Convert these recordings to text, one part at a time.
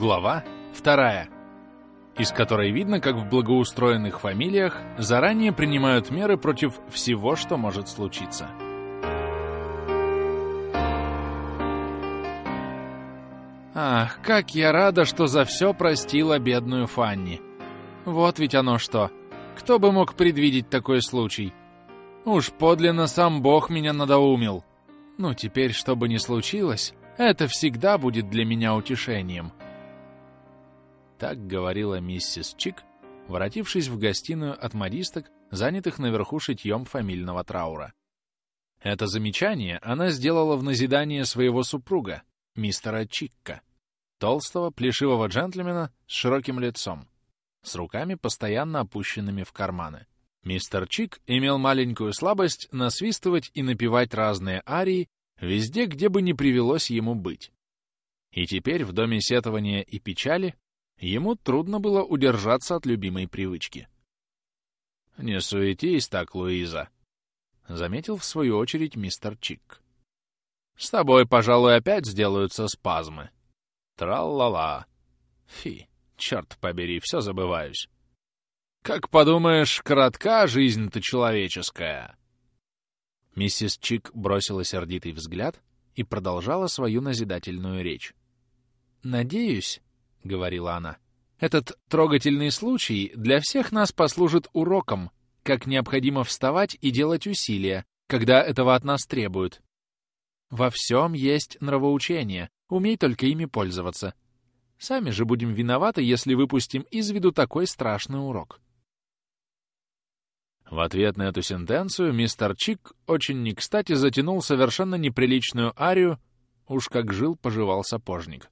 Глава вторая, из которой видно, как в благоустроенных фамилиях заранее принимают меры против всего, что может случиться. Ах, как я рада, что за все простила бедную Фанни. Вот ведь оно что. Кто бы мог предвидеть такой случай? Уж подлинно сам Бог меня надоумил. Ну, теперь, что бы ни случилось, это всегда будет для меня утешением. Так говорила миссис Чик, воротившись в гостиную от модисток, занятых наверху шитьем фамильного траура. Это замечание она сделала в назидание своего супруга, мистера Чикка, толстого, плешивого джентльмена с широким лицом, с руками, постоянно опущенными в карманы. Мистер Чик имел маленькую слабость насвистывать и напевать разные арии везде, где бы ни привелось ему быть. И теперь в доме сетования и печали ему трудно было удержаться от любимой привычки. «Не суетись так, Луиза», — заметил в свою очередь мистер Чик. «С тобой, пожалуй, опять сделаются спазмы. Трал-ла-ла. Фи, черт побери, все забываюсь. Как подумаешь, коротка жизнь-то человеческая». Миссис Чик бросила сердитый взгляд и продолжала свою назидательную речь. «Надеюсь, — говорила она. «Этот трогательный случай для всех нас послужит уроком, как необходимо вставать и делать усилия, когда этого от нас требуют. Во всем есть нравоучение, умей только ими пользоваться. Сами же будем виноваты, если выпустим из виду такой страшный урок». В ответ на эту сентенцию мистер Чик очень не кстати затянул совершенно неприличную арию «Уж как жил, поживал сапожник»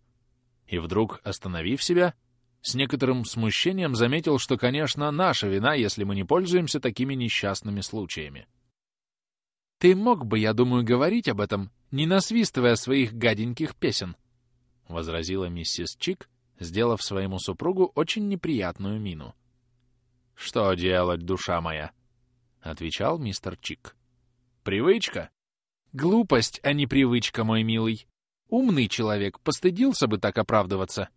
и вдруг, остановив себя, с некоторым смущением заметил, что, конечно, наша вина, если мы не пользуемся такими несчастными случаями. «Ты мог бы, я думаю, говорить об этом, не насвистывая своих гаденьких песен», — возразила миссис Чик, сделав своему супругу очень неприятную мину. «Что делать, душа моя?» — отвечал мистер Чик. «Привычка?» «Глупость, а не привычка, мой милый. Умный человек постыдился бы так оправдываться.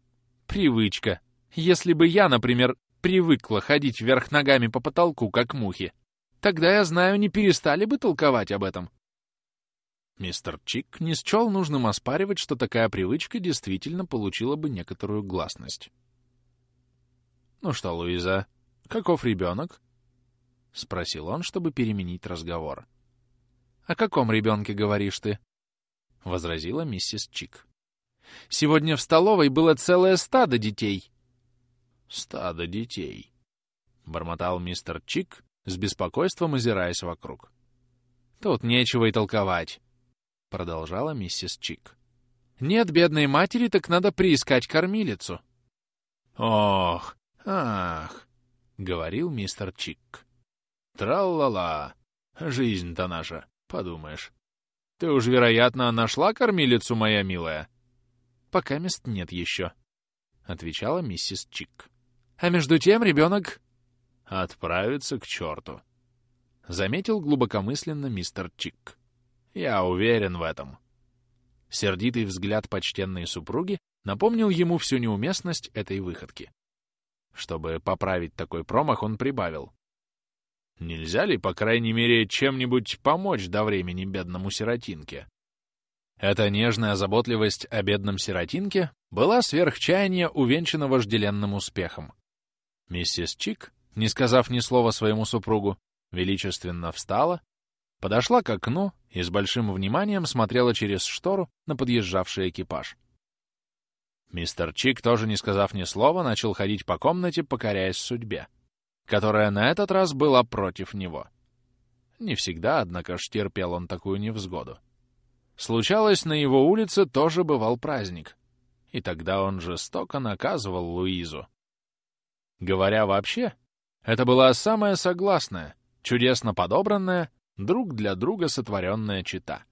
Привычка. Если бы я, например, привыкла ходить вверх ногами по потолку, как мухи, тогда, я знаю, не перестали бы толковать об этом. Мистер Чик не счел нужным оспаривать, что такая привычка действительно получила бы некоторую гласность. «Ну что, Луиза, каков ребенок?» — спросил он, чтобы переменить разговор. «О каком ребенке говоришь ты?» — возразила миссис Чик. «Сегодня в столовой было целое стадо детей». «Стадо детей», — бормотал мистер Чик, с беспокойством озираясь вокруг. «Тут нечего и толковать», — продолжала миссис Чик. «Нет бедной матери, так надо приискать кормилицу». «Ох, ах», — говорил мистер Чик. «Трал-ла-ла, жизнь-то наша, подумаешь. Ты уж, вероятно, нашла кормилицу, моя милая? Пока мест нет еще, — отвечала миссис Чик. А между тем ребенок... Отправится к черту, — заметил глубокомысленно мистер Чик. Я уверен в этом. Сердитый взгляд почтенной супруги напомнил ему всю неуместность этой выходки. Чтобы поправить такой промах, он прибавил. Нельзя ли, по крайней мере, чем-нибудь помочь до времени бедному сиротинке? Эта нежная заботливость о бедном сиротинке была сверхчаяния, увенчана вожделенным успехом. Миссис Чик, не сказав ни слова своему супругу, величественно встала, подошла к окну и с большим вниманием смотрела через штору на подъезжавший экипаж. Мистер Чик, тоже не сказав ни слова, начал ходить по комнате, покоряясь судьбе которая на этот раз была против него. Не всегда, однако ж, терпел он такую невзгоду. Случалось, на его улице тоже бывал праздник, и тогда он жестоко наказывал Луизу. Говоря вообще, это была самая согласная, чудесно подобранная, друг для друга сотворенная чита.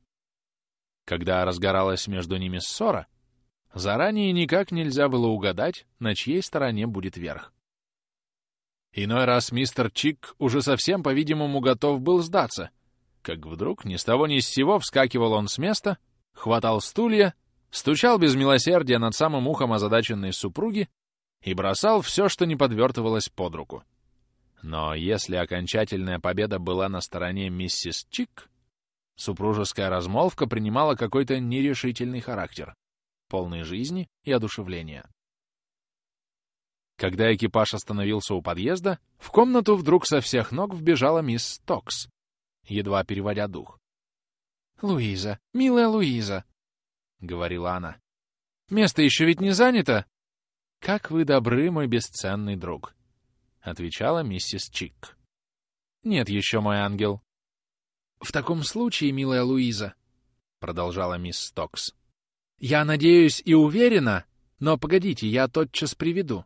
Когда разгоралась между ними ссора, заранее никак нельзя было угадать, на чьей стороне будет верх. Иной раз мистер Чик уже совсем, по-видимому, готов был сдаться, как вдруг ни с того ни с сего вскакивал он с места, хватал стулья, стучал без милосердия над самым ухом озадаченной супруги и бросал все, что не подвертывалось под руку. Но если окончательная победа была на стороне миссис Чик, супружеская размолвка принимала какой-то нерешительный характер, полный жизни и одушевления. Когда экипаж остановился у подъезда, в комнату вдруг со всех ног вбежала мисс Токс, едва переводя дух. «Луиза, милая Луиза», — говорила она, — «место еще ведь не занято?» «Как вы добры, мой бесценный друг», — отвечала миссис Чик. «Нет еще, мой ангел». «В таком случае, милая Луиза», — продолжала мисс Токс, — «я надеюсь и уверена, но погодите, я тотчас приведу.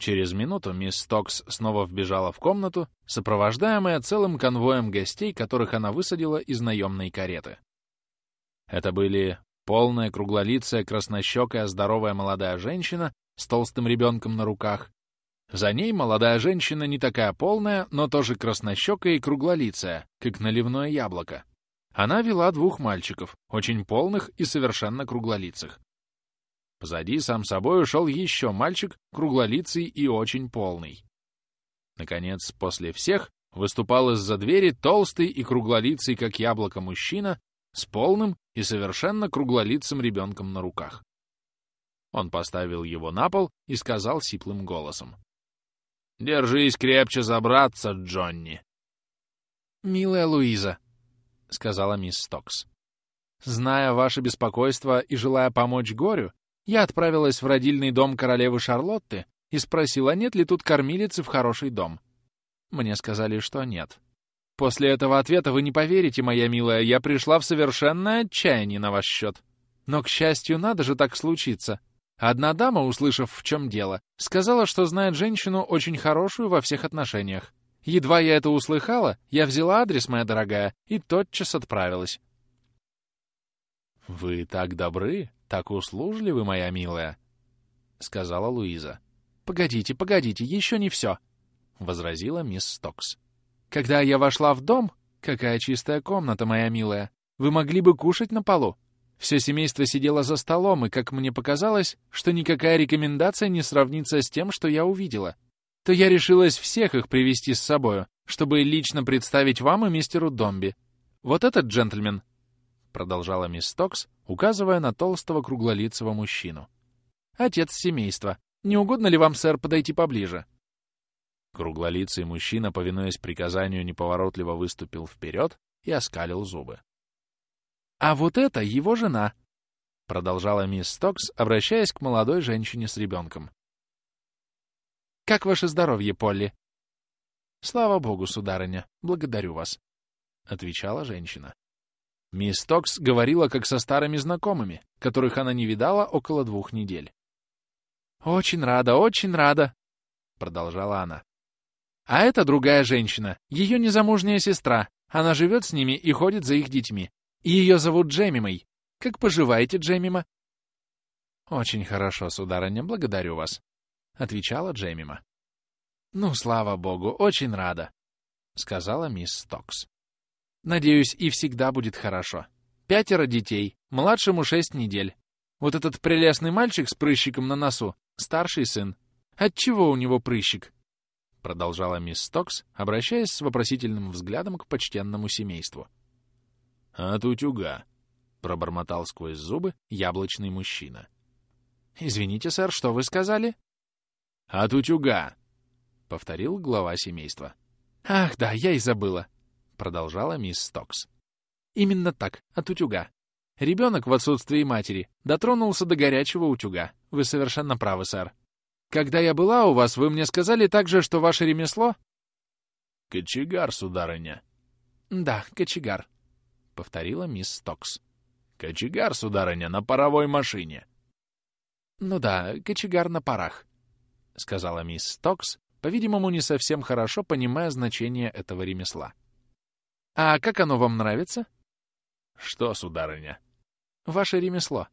Через минуту мисс Токс снова вбежала в комнату, сопровождаемая целым конвоем гостей, которых она высадила из наемной кареты. Это были полная круглолицая, краснощекая, здоровая молодая женщина с толстым ребенком на руках. За ней молодая женщина не такая полная, но тоже краснощекая и круглолицая, как наливное яблоко. Она вела двух мальчиков, очень полных и совершенно круглолицых. Позади сам собой ушел еще мальчик, круглолицый и очень полный. Наконец, после всех, выступал из-за двери толстый и круглолицый, как яблоко, мужчина с полным и совершенно круглолицым ребенком на руках. Он поставил его на пол и сказал сиплым голосом. «Держись крепче забраться, Джонни!» «Милая Луиза», — сказала мисс Стокс, — «зная ваше беспокойство и желая помочь горю, я отправилась в родильный дом королевы Шарлотты и спросила, нет ли тут кормилицы в хороший дом. Мне сказали, что нет. После этого ответа вы не поверите, моя милая, я пришла в совершенное отчаяние на ваш счет. Но, к счастью, надо же так случиться. Одна дама, услышав, в чем дело, сказала, что знает женщину очень хорошую во всех отношениях. Едва я это услыхала, я взяла адрес, моя дорогая, и тотчас отправилась. «Вы так добры, так услужливы, моя милая», — сказала Луиза. «Погодите, погодите, еще не все», — возразила мисс Стокс. «Когда я вошла в дом, какая чистая комната, моя милая, вы могли бы кушать на полу. Все семейство сидело за столом, и, как мне показалось, что никакая рекомендация не сравнится с тем, что я увидела, то я решилась всех их привести с собою, чтобы лично представить вам и мистеру Домби. Вот этот джентльмен — продолжала мисс Токс, указывая на толстого круглолицего мужчину. «Отец семейства. Не угодно ли вам, сэр, подойти поближе?» Круглолицый мужчина, повинуясь приказанию, неповоротливо выступил вперед и оскалил зубы. «А вот это его жена!» — продолжала мисс Токс, обращаясь к молодой женщине с ребенком. «Как ваше здоровье, Полли?» «Слава богу, сударыня, благодарю вас», — отвечала женщина. Мисс Токс говорила как со старыми знакомыми, которых она не видала около двух недель. «Очень рада, очень рада», — продолжала она. «А это другая женщина, ее незамужняя сестра. Она живет с ними и ходит за их детьми. Ее зовут Джемимой. Как поживаете, Джемима?» «Очень хорошо, сударыня, благодарю вас», — отвечала Джемима. «Ну, слава богу, очень рада», — сказала мисс Токс. Надеюсь, и всегда будет хорошо. Пятеро детей, младшему шесть недель. Вот этот прелестный мальчик с прыщиком на носу — старший сын. Отчего у него прыщик?» Продолжала мисс Стокс, обращаясь с вопросительным взглядом к почтенному семейству. «От утюга», — пробормотал сквозь зубы яблочный мужчина. «Извините, сэр, что вы сказали?» «От утюга», — повторил глава семейства. «Ах, да, я и забыла продолжала мисс Стокс. Именно так, от утюга. Ребенок в отсутствии матери дотронулся до горячего утюга. Вы совершенно правы, сэр. Когда я была у вас, вы мне сказали также, что ваше ремесло... Кочегар, сударыня. Да, кочегар, — повторила мисс Стокс. Кочегар, сударыня, на паровой машине. Ну да, кочегар на парах, — сказала мисс Стокс, по-видимому, не совсем хорошо понимая значение этого ремесла. А как оно вам нравится? Что, сударыня? Ваше ремесло.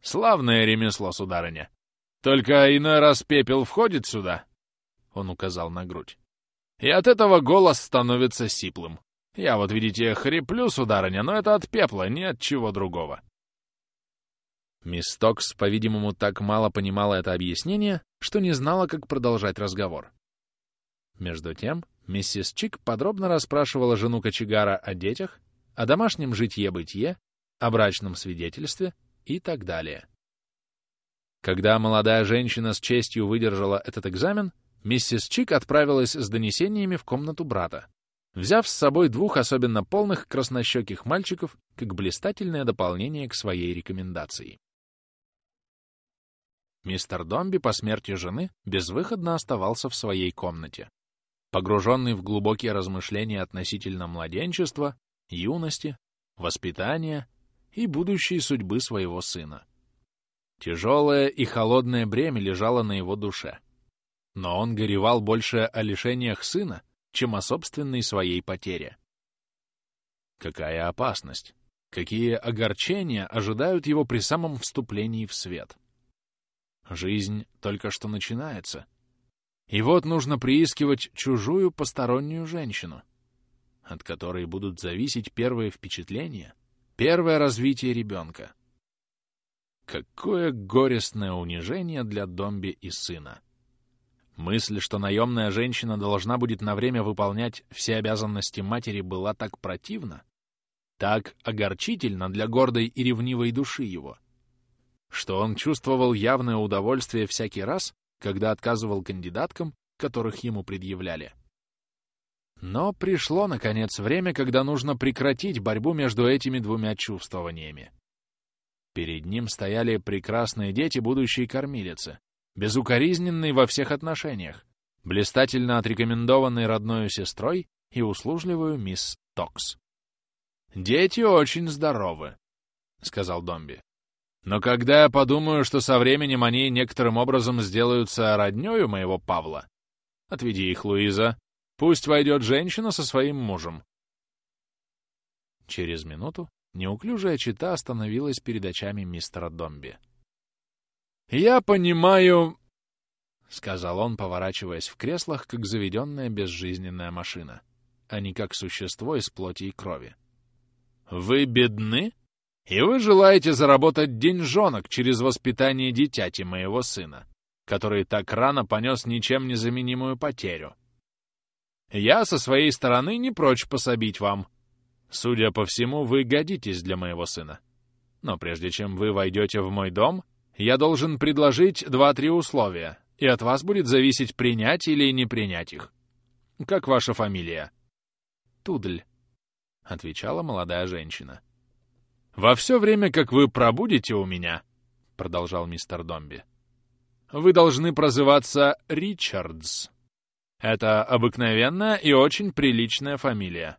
Славное ремесло, сударыня. Только иной раз пепел входит сюда, — он указал на грудь. И от этого голос становится сиплым. Я вот, видите, хриплю, сударыня, но это от пепла, ни от чего другого. Мисс Токс, по-видимому, так мало понимала это объяснение, что не знала, как продолжать разговор. Между тем, миссис Чик подробно расспрашивала жену кочегара о детях, о домашнем житье-бытие, о брачном свидетельстве и так далее. Когда молодая женщина с честью выдержала этот экзамен, миссис Чик отправилась с донесениями в комнату брата, взяв с собой двух особенно полных краснощеких мальчиков как блистательное дополнение к своей рекомендации. Мистер Домби по смерти жены безвыходно оставался в своей комнате, погруженный в глубокие размышления относительно младенчества, юности, воспитания и будущей судьбы своего сына. Тяжелое и холодное бремя лежало на его душе. Но он горевал больше о лишениях сына, чем о собственной своей потере. Какая опасность, какие огорчения ожидают его при самом вступлении в свет. Жизнь только что начинается. И вот нужно приискивать чужую постороннюю женщину, от которой будут зависеть первые впечатления, первое развитие ребенка. Какое горестное унижение для Домби и сына. Мысль, что наемная женщина должна будет на время выполнять все обязанности матери, была так противна, так огорчительна для гордой и ревнивой души его, что он чувствовал явное удовольствие всякий раз, когда отказывал кандидаткам, которых ему предъявляли. Но пришло, наконец, время, когда нужно прекратить борьбу между этими двумя чувствованиями. Перед ним стояли прекрасные дети будущей кормилицы, безукоризненный во всех отношениях, блистательно отрекомендованный родной сестрой и услужливую мисс Токс. «Дети очень здоровы», — сказал Домби. Но когда я подумаю, что со временем они некоторым образом сделаются роднёю моего Павла, отведи их, Луиза, пусть войдет женщина со своим мужем. Через минуту неуклюжая чита остановилась перед очами мистера Домби. «Я понимаю...» — сказал он, поворачиваясь в креслах, как заведенная безжизненная машина, а не как существо из плоти и крови. «Вы бедны?» И вы желаете заработать деньжонок через воспитание дитяти моего сына, который так рано понес ничем незаменимую потерю. Я со своей стороны не прочь пособить вам. Судя по всему, вы годитесь для моего сына. Но прежде чем вы войдете в мой дом, я должен предложить два-три условия, и от вас будет зависеть, принять или не принять их. Как ваша фамилия? Тудль, — отвечала молодая женщина. — «Во все время, как вы пробудете у меня», — продолжал мистер Домби, — «вы должны прозываться Ричардс. Это обыкновенная и очень приличная фамилия.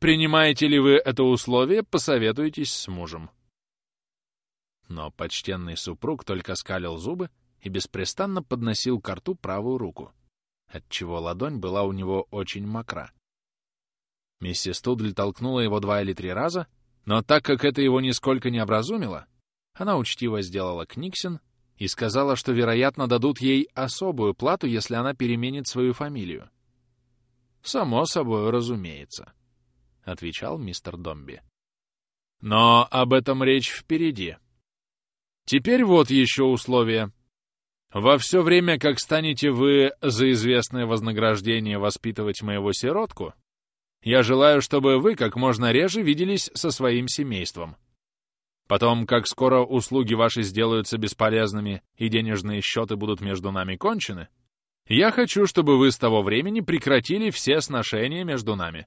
Принимаете ли вы это условие, посоветуйтесь с мужем». Но почтенный супруг только скалил зубы и беспрестанно подносил к рту правую руку, отчего ладонь была у него очень мокра. Миссис Тудль толкнула его два или три раза, но так как это его нисколько не образумило, она учтиво сделала Книксен и сказала, что, вероятно, дадут ей особую плату, если она переменит свою фамилию. «Само собой, разумеется», — отвечал мистер Домби. «Но об этом речь впереди. Теперь вот еще условие. Во все время, как станете вы за известное вознаграждение воспитывать моего сиротку, я желаю, чтобы вы как можно реже виделись со своим семейством. Потом, как скоро услуги ваши сделаются бесполезными и денежные счеты будут между нами кончены, я хочу, чтобы вы с того времени прекратили все сношения между нами.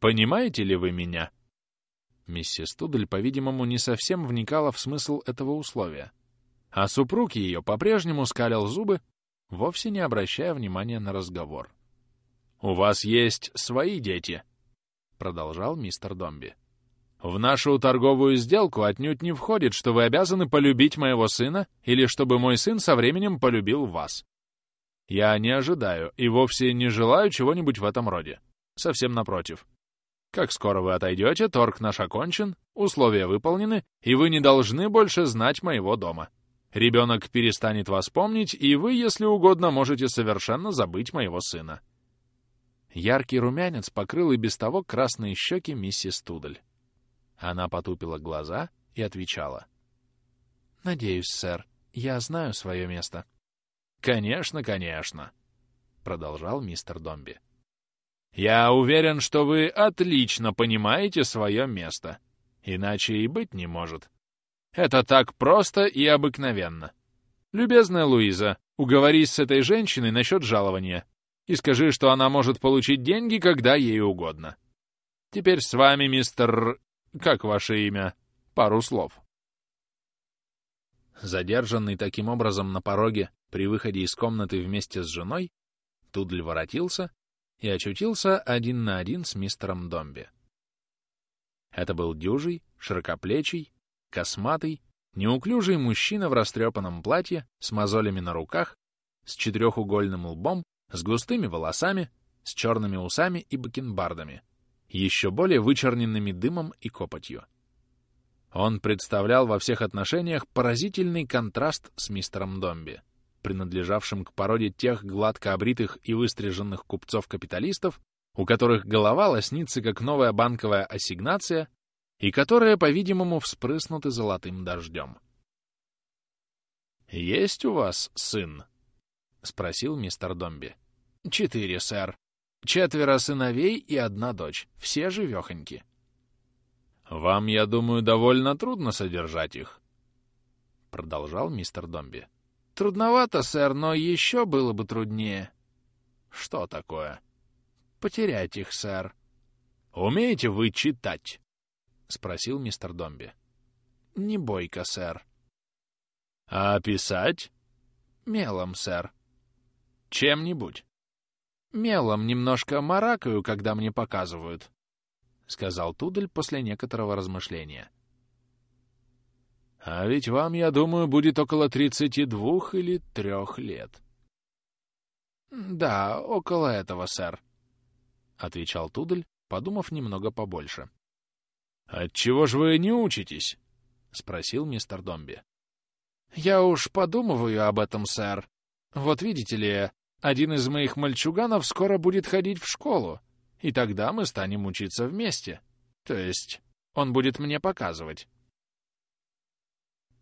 Понимаете ли вы меня?» Миссис Тудель, по-видимому, не совсем вникала в смысл этого условия, а супруг ее по-прежнему скалил зубы, вовсе не обращая внимания на разговор. «У вас есть свои дети», — продолжал мистер Домби. «В нашу торговую сделку отнюдь не входит, что вы обязаны полюбить моего сына или чтобы мой сын со временем полюбил вас. Я не ожидаю и вовсе не желаю чего-нибудь в этом роде. Совсем напротив. Как скоро вы отойдете, торг наш окончен, условия выполнены, и вы не должны больше знать моего дома. Ребенок перестанет вас помнить, и вы, если угодно, можете совершенно забыть моего сына. Яркий румянец покрыл и без того красные щеки миссис Тудель. Она потупила глаза и отвечала. «Надеюсь, сэр. Я знаю свое место». «Конечно, конечно», — продолжал мистер Домби. «Я уверен, что вы отлично понимаете свое место. Иначе и быть не может. Это так просто и обыкновенно. Любезная Луиза, уговорись с этой женщиной насчет жалования и скажи, что она может получить деньги, когда ей угодно. Теперь с вами, мистер... Как ваше имя? Пару слов. Задержанный таким образом на пороге при выходе из комнаты вместе с женой, Тудль воротился и очутился один на один с мистером Домби. Это был дюжий, широкоплечий, косматый, неуклюжий мужчина в растрепанном платье, с мозолями на руках, с четырехугольным лбом, с густыми волосами, с черными усами и бакенбардами, еще более вычерненными дымом и копотью. Он представлял во всех отношениях поразительный контраст с мистером Домби, принадлежавшим к породе тех гладко обритых и выстриженных купцов-капиталистов, у которых голова лоснится как новая банковая ассигнация и которые, по-видимому, вспрыснуты золотым дождем. «Есть у вас сын?» — спросил мистер Домби. «Четыре, сэр. Четверо сыновей и одна дочь. Все живехоньки». «Вам, я думаю, довольно трудно содержать их», — продолжал мистер Домби. «Трудновато, сэр, но еще было бы труднее». «Что такое?» «Потерять их, сэр». «Умеете вы читать?» — спросил мистер Домби. «Не бойко, сэр». «А писать?» «Мелом, сэр». «Чем-нибудь?» «Мелом немножко маракаю, когда мне показывают», — сказал Тудель после некоторого размышления. «А ведь вам, я думаю, будет около тридцати двух или трех лет». «Да, около этого, сэр», — отвечал Тудель, подумав немного побольше. «Отчего же вы не учитесь?» — спросил мистер Домби. «Я уж подумываю об этом, сэр. Вот видите ли, один из моих мальчуганов скоро будет ходить в школу, и тогда мы станем учиться вместе. То есть он будет мне показывать».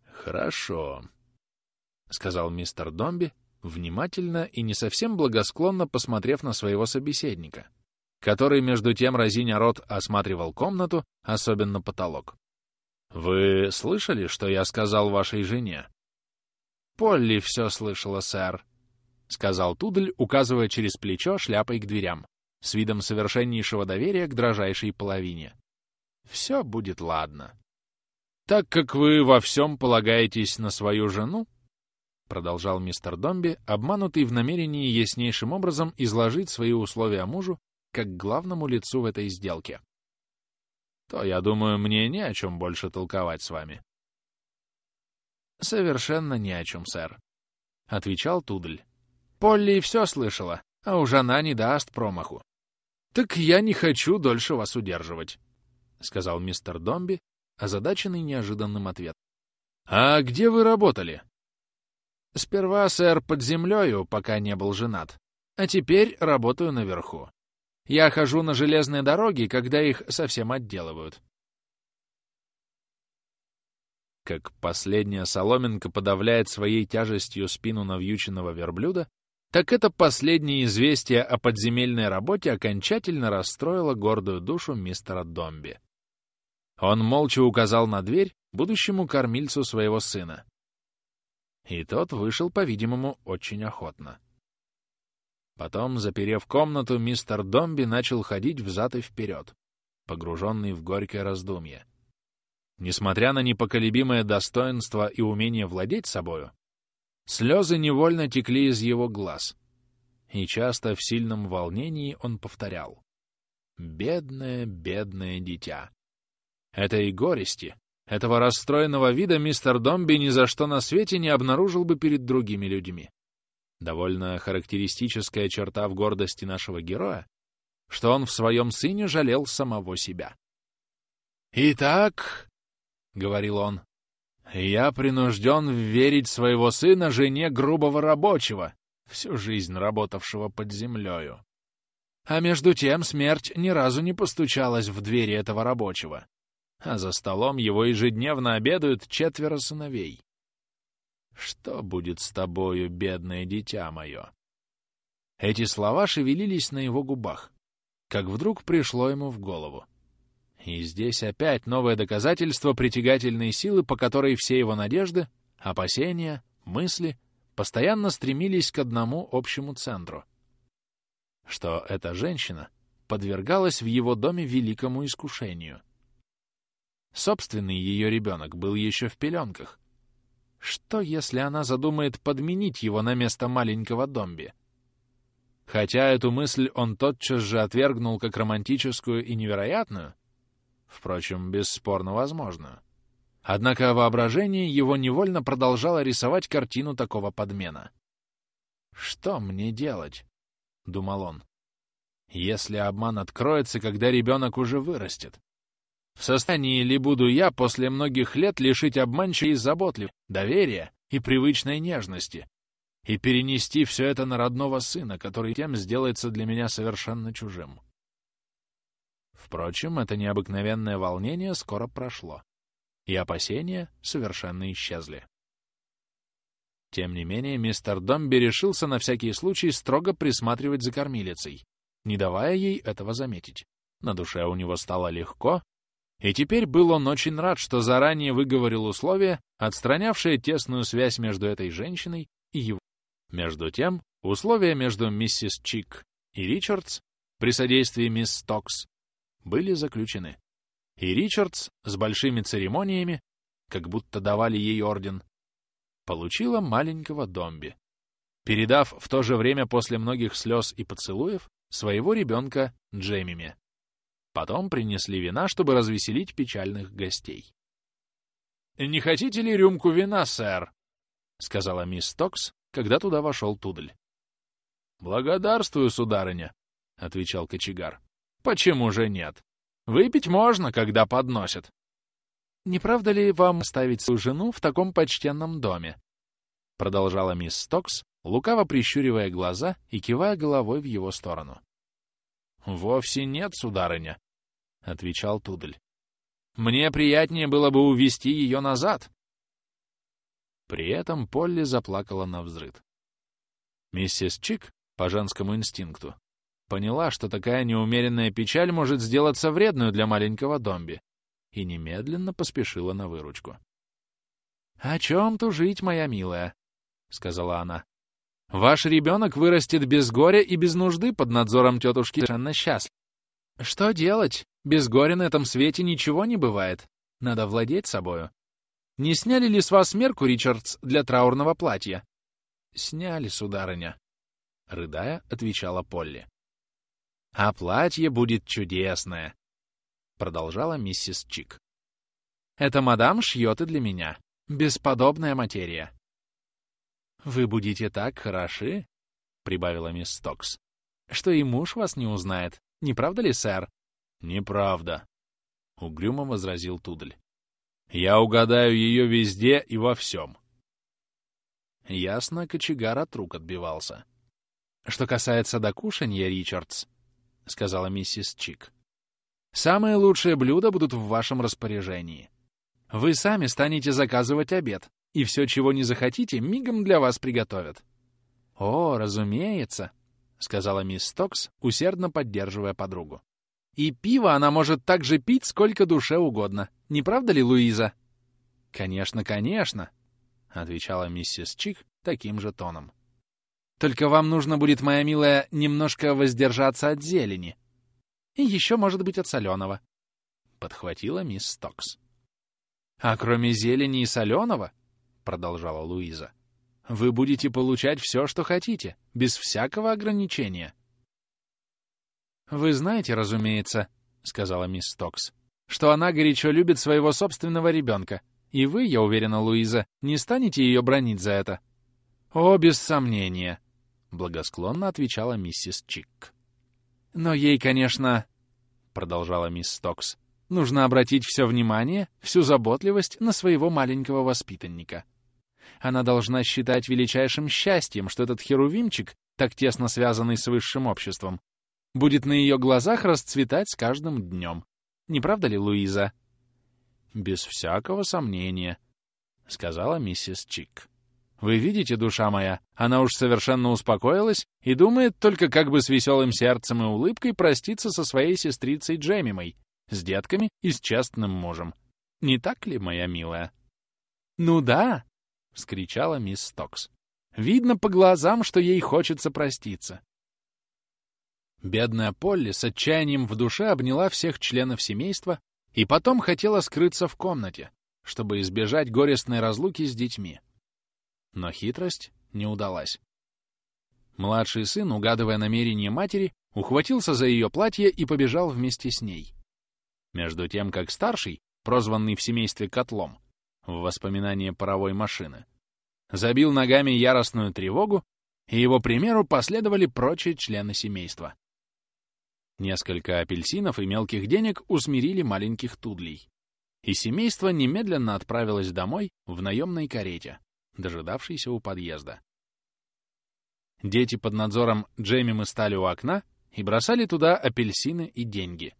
«Хорошо», — сказал мистер Домби, внимательно и не совсем благосклонно посмотрев на своего собеседника который между тем разиня рот осматривал комнату, особенно потолок. «Вы слышали, что я сказал вашей жене?» «Полли все слышала, сэр», — сказал Тудль, указывая через плечо шляпой к дверям, с видом совершеннейшего доверия к дрожайшей половине. «Все будет ладно». «Так как вы во всем полагаетесь на свою жену», — продолжал мистер Домби, обманутый в намерении яснейшим образом изложить свои условия мужу как главному лицу в этой сделке. То, я думаю, мне не о чем больше толковать с вами. «Совершенно ни о чем, сэр», — отвечал Тудль. «Полли все слышала, а уж она не даст промаху». «Так я не хочу дольше вас удерживать», — сказал мистер Домби, озадаченный неожиданным ответом. «А где вы работали?» «Сперва, сэр, под землею, пока не был женат, а теперь работаю наверху. Я хожу на железные дороги, когда их совсем отделывают. Как последняя соломинка подавляет своей тяжестью спину навьюченного верблюда, так это последнее известие о подземельной работе окончательно расстроило гордую душу мистера Домби. Он молча указал на дверь будущему кормильцу своего сына. И тот вышел, по-видимому, очень охотно. Потом, заперев комнату, мистер Домби начал ходить взад и вперед, погруженный в горькое раздумье. Несмотря на непоколебимое достоинство и умение владеть собою, слезы невольно текли из его глаз, и часто в сильном волнении он повторял «Бедное, бедное дитя». Этой горести, этого расстроенного вида мистер Домби ни за что на свете не обнаружил бы перед другими людьми. Довольно характеристическая черта в гордости нашего героя, что он в своем сыне жалел самого себя. «Итак», — говорил он, — «я принужден верить своего сына жене грубого рабочего, всю жизнь работавшего под землею. А между тем смерть ни разу не постучалась в двери этого рабочего, а за столом его ежедневно обедают четверо сыновей. Что будет с тобою, бедное дитя мое? Эти слова шевелились на его губах, как вдруг пришло ему в голову. И здесь опять новое доказательство притягательной силы, по которой все его надежды, опасения, мысли постоянно стремились к одному общему центру. Что эта женщина подвергалась в его доме великому искушению. Собственный ее ребенок был еще в пеленках. Что, если она задумает подменить его на место маленького домби? Хотя эту мысль он тотчас же отвергнул как романтическую и невероятную, впрочем, бесспорно возможную. Однако воображение его невольно продолжало рисовать картину такого подмена. «Что мне делать?» — думал он. «Если обман откроется, когда ребенок уже вырастет? В состоянии ли буду я после многих лет лишить обманчивой заботливости, доверия и привычной нежности, и перенести все это на родного сына, который тем сделается для меня совершенно чужим. Впрочем, это необыкновенное волнение скоро прошло, и опасения совершенно исчезли. Тем не менее, мистер Домби решился на всякий случай строго присматривать за кормилицей, не давая ей этого заметить. На душе у него стало легко, и теперь был он очень рад, что заранее выговорил условия, отстранявшие тесную связь между этой женщиной и его. Между тем, условия между миссис Чик и Ричардс при содействии мисс Стокс были заключены. И Ричардс с большими церемониями, как будто давали ей орден, получила маленького домби, передав в то же время после многих слез и поцелуев своего ребенка Джеймиме. Потом принесли вина, чтобы развеселить печальных гостей. «Не хотите ли рюмку вина, сэр?» — сказала мисс Стокс, когда туда вошел Тудль. «Благодарствую, сударыня», — отвечал кочегар. «Почему же нет? Выпить можно, когда подносят». «Не правда ли вам оставить свою жену в таком почтенном доме?» Продолжала мисс Стокс, лукаво прищуривая глаза и кивая головой в его сторону. «Вовсе нет, сударыня», — отвечал Тудль. «Мне приятнее было бы увести ее назад, при этом Полли заплакала на взрыд. Миссис Чик, по женскому инстинкту, поняла, что такая неумеренная печаль может сделаться вредную для маленького Домби, и немедленно поспешила на выручку. «О чем тужить, моя милая?» — сказала она. «Ваш ребенок вырастет без горя и без нужды под надзором тетушки совершенно счастлив. Что делать? Без горя на этом свете ничего не бывает. Надо владеть собою. Не сняли ли с вас мерку, Ричардс, для траурного платья? Сняли, сударыня. Рыдая, отвечала Полли. А платье будет чудесное, продолжала миссис Чик. Это мадам шьет и для меня. Бесподобная материя. Вы будете так хороши, прибавила мисс Стокс, что и муж вас не узнает. Не правда ли, сэр? Неправда, угрюмо возразил Тудль. Я угадаю ее везде и во всем. Ясно, кочегар от рук отбивался. Что касается докушанья, Ричардс, — сказала миссис Чик, — самые лучшие блюда будут в вашем распоряжении. Вы сами станете заказывать обед, и все, чего не захотите, мигом для вас приготовят. — О, разумеется, — сказала мисс Стокс, усердно поддерживая подругу. И пиво она может так же пить, сколько душе угодно. Не правда ли, Луиза? «Конечно, конечно», — отвечала миссис Чик таким же тоном. «Только вам нужно будет, моя милая, немножко воздержаться от зелени. И еще, может быть, от соленого», — подхватила мисс Стокс. «А кроме зелени и соленого», — продолжала Луиза, — «вы будете получать все, что хотите, без всякого ограничения». «Вы знаете, разумеется», — сказала мисс Стокс, «что она горячо любит своего собственного ребенка, и вы, я уверена, Луиза, не станете ее бронить за это». «О, без сомнения», — благосклонно отвечала миссис Чик. «Но ей, конечно», — продолжала мисс Стокс, «нужно обратить все внимание, всю заботливость на своего маленького воспитанника. Она должна считать величайшим счастьем, что этот херувимчик, так тесно связанный с высшим обществом, будет на ее глазах расцветать с каждым днем. Не правда ли, Луиза? «Без всякого сомнения», — сказала миссис Чик. Вы видите, душа моя, она уж совершенно успокоилась и думает только как бы с веселым сердцем и улыбкой проститься со своей сестрицей Джемимой, с детками и с честным мужем. Не так ли, моя милая?» «Ну да!» — вскричала мисс Стокс. «Видно по глазам, что ей хочется проститься». Бедная Полли с отчаянием в душе обняла всех членов семейства и потом хотела скрыться в комнате, чтобы избежать горестной разлуки с детьми. Но хитрость не удалась. Младший сын, угадывая намерение матери, ухватился за ее платье и побежал вместе с ней. Между тем, как старший, прозванный в семействе котлом, в воспоминании паровой машины, забил ногами яростную тревогу, и его примеру последовали прочие члены семейства. Несколько апельсинов и мелких денег усмирили маленьких тудлей, и семейство немедленно отправилось домой в наемной карете, дожидавшейся у подъезда. Дети под надзором Джейми стали у окна и бросали туда апельсины и деньги.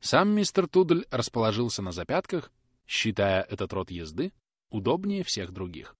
Сам мистер Тудль расположился на запятках, считая этот род езды удобнее всех других.